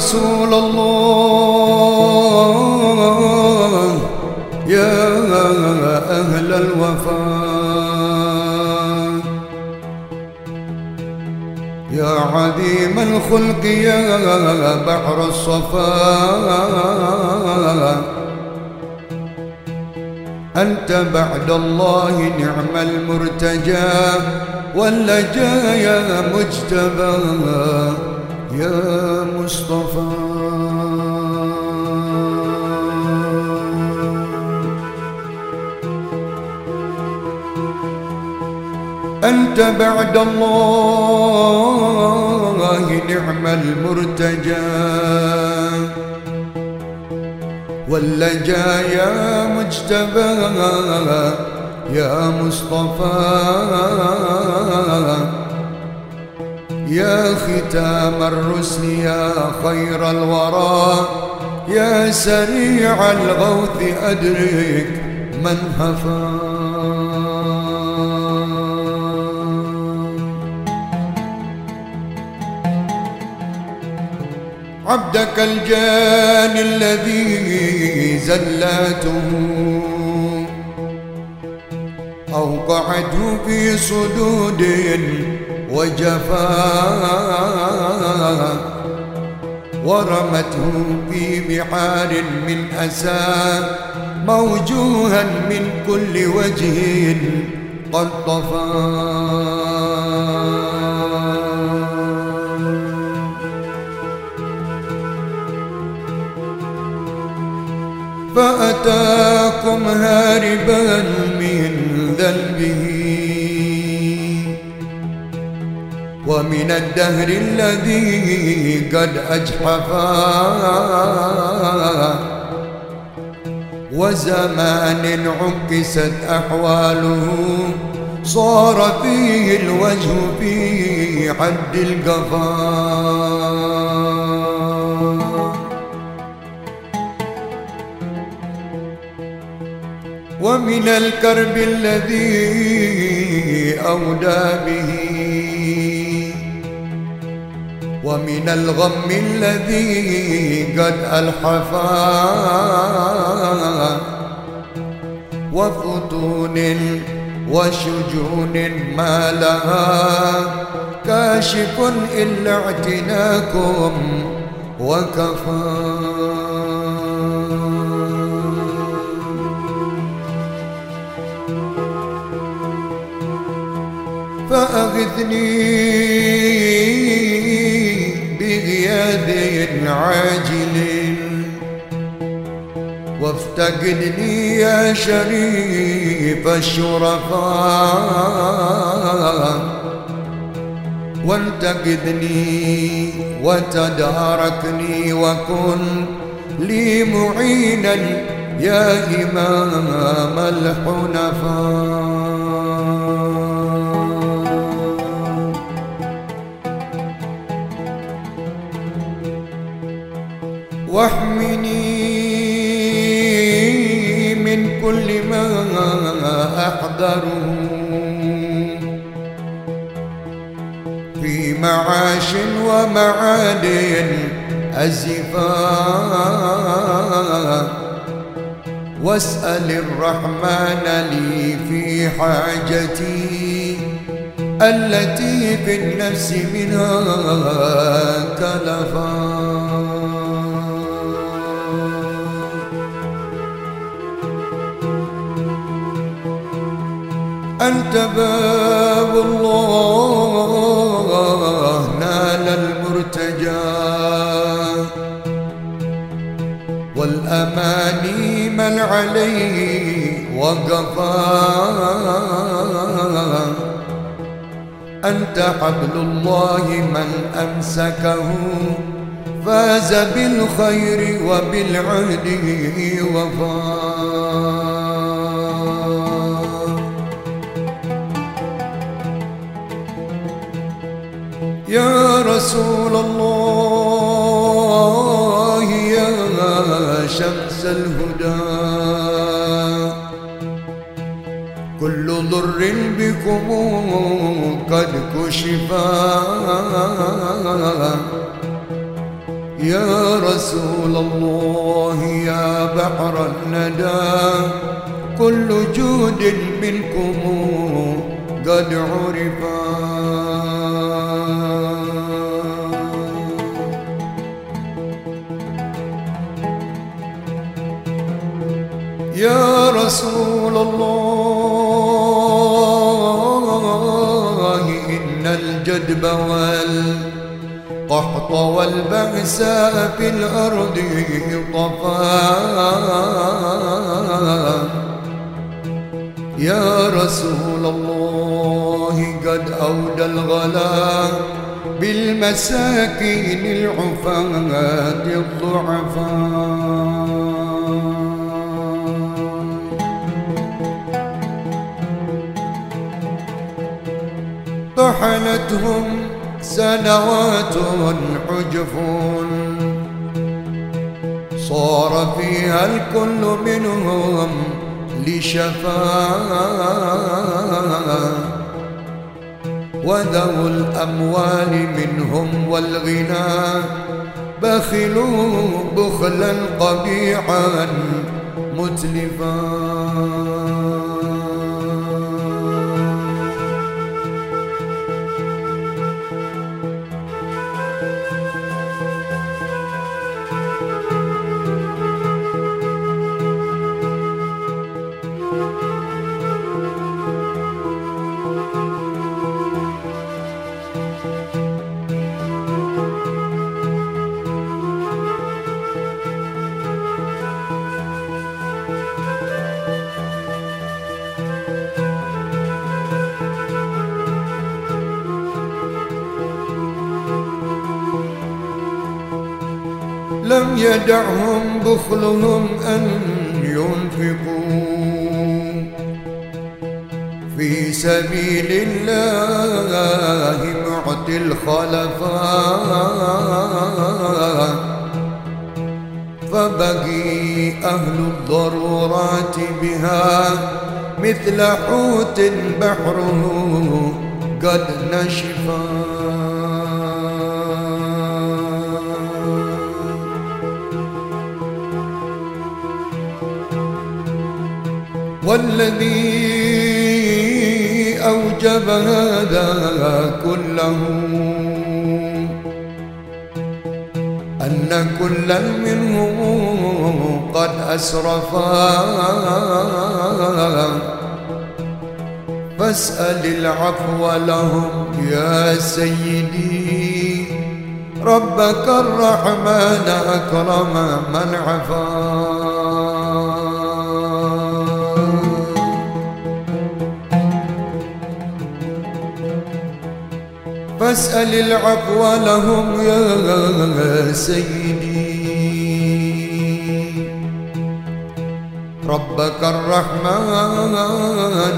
رسول الله. يا أهل الوفاء. يا عظيم الخلق يا بحر الصفاء. أنت بعد الله نعم المرتجى واللجا يا مجتبى. يا مصطفى. أنت بعد الله نعم المرتجى. واللجأ يا مجتبى. يا مصطفى. يا ختام الرسل يا خير الورى يا سريع الغوث أدرك من هفى. عبدك الجان الذي زلاته أوقعته في صدود وجفا ورمته في بحار من أسى موجوها من كل وجه قد طفى. فأتاكم هاربا ومن الدهر الذي قد أجحفا وزمان عكست أحواله صار فيه الوجه في حد القفا. ومن الكرب الذي أودى به ومن الغم الذي قد ألحفا. وفتون وشجون ما لها. كاشف إلا اعتناكم وكفى. فأغثني بغياث عاجل وافتقدني يا شريف الشرفاء. وانتقدني وتداركني وكن لي معينا يا إمام الحنفاء. واحمني من كل ما أحضره في معاش ومعاد أزفا. واسأل الرحمن لي في حاجتي التي في النفس منها كلفا. أنت باب الله نال المرتجى. والأماني من عليه وقفا. أنت حبل الله من أمسكه فاز بالخير وبالعهد وفا. رسول الله يا شمس الهدى. كل ضر بكم قد كشفا يا رسول الله يا بحر الندى. كل جود منكم قد عرفا. رسول الله إن الجدب والقحط والبأساء في الأرض طفا يا رسول الله قد أودى الغلا بالمساكين العفاة الضعفاء. طحنتهم سنوات حجف صار فيها الكل منهم لشفاء. وذو الأموال منهم والغنى. بخلوا بخلا قبيحا متلفا. لم يدعهم بخلهم أن ينفقوا. في سبيل الله معطي الخلفاء. فبقي أهل الضرورات بها مثل حوت بحره قد نشفا. والذي أوجب هذا كله. أن كلا منهم قد أسرفا فاسأل العفو لهم يا سيدي. ربك الرحمن أكرم من عفا. فاسأل العفو لهم يا سيدي. ربك الرحمن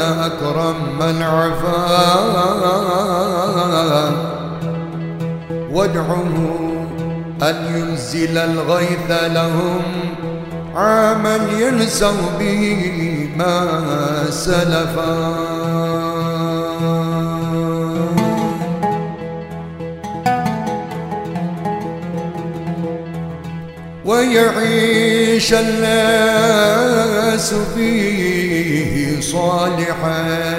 أكرم من عفا وادعه أن ينزل الغيث لهم عاما ينسوا به ما سلفا. ويعيش الناس فيه صالحا.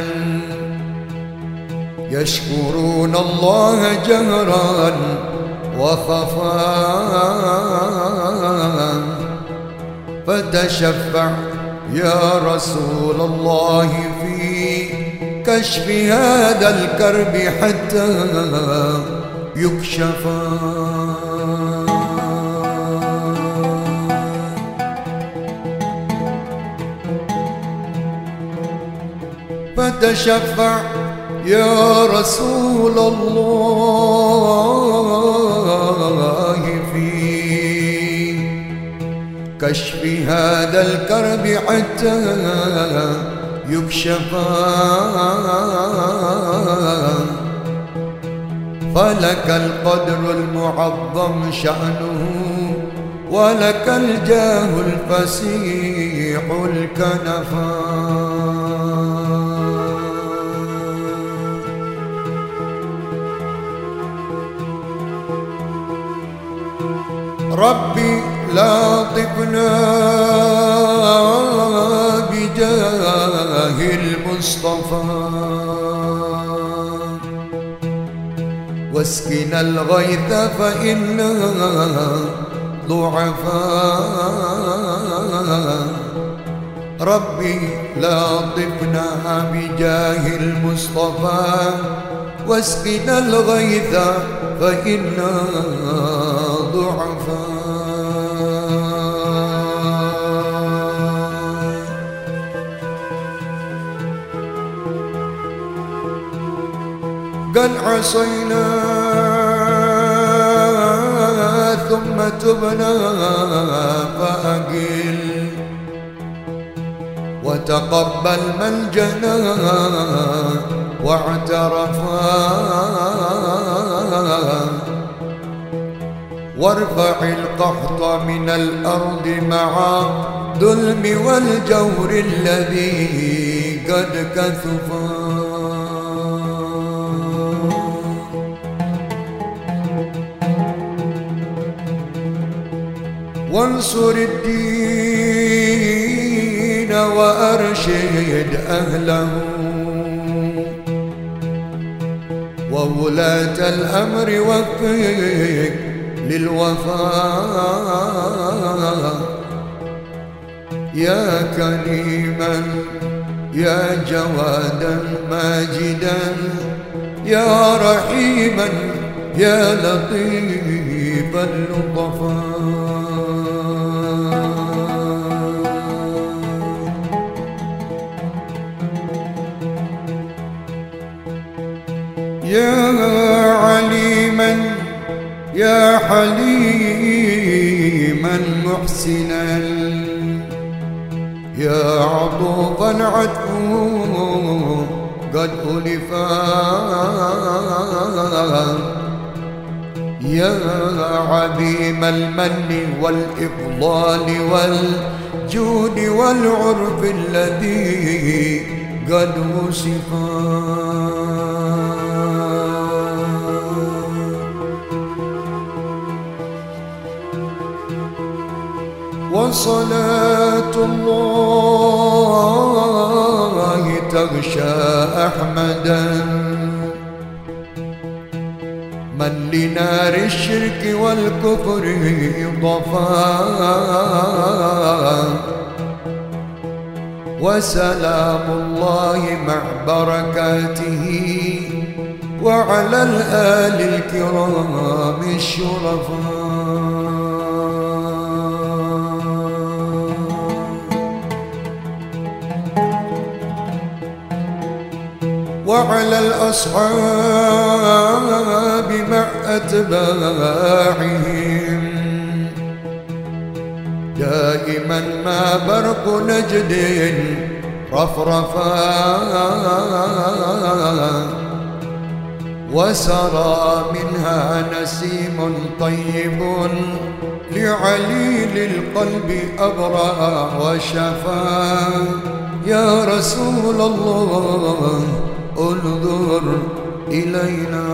يشكرون الله جهرا وخفا. فتشفع يا رسول الله في كشف هذا الكرب حتى يكشفا فتشفع يا رسول الله في كشف هذا الكرب حتى يكشف. فلك القدر المعظم شأنه ولك الجاه الفسيح الكنفان ربي لا طفنا بجاه المصطفى. واسقنا الغيث فإنا ضعفاء. ربي لا طفنا بجاه المصطفى. واسقنا الغيث فإنا ضعفاء. قد عصينا ثم تبنا فأقل. وتقبل من جنى واعترفا. وارفع القحط من الأرض مع ظلم والجور الذي قد كثفا وانصر الدين وأرشد أهله. وولاة الأمر وفق للوفاء يا كريما يا جوادا ماجدا يا رحيما يا لطيف اللطفاء يا يا حليما محسنا. يا عطوفا عطفه قد ألفا يا عظيم المن والإفضال والجود والعرف الذي قد وصفا. وصلاة الله تغشى أحمدا. من لنار الشرك والكفر ضفا. وسلام الله مع بركاته وعلى الآل الكرام الشرفاء. وعلى الأصحاب مع أتباعهم. دائما ما برق نجد رفرفا وسرى منها نسيم طيب لعليل القلب أبرأ وشفا. يا رسول الله أنظر إلينا.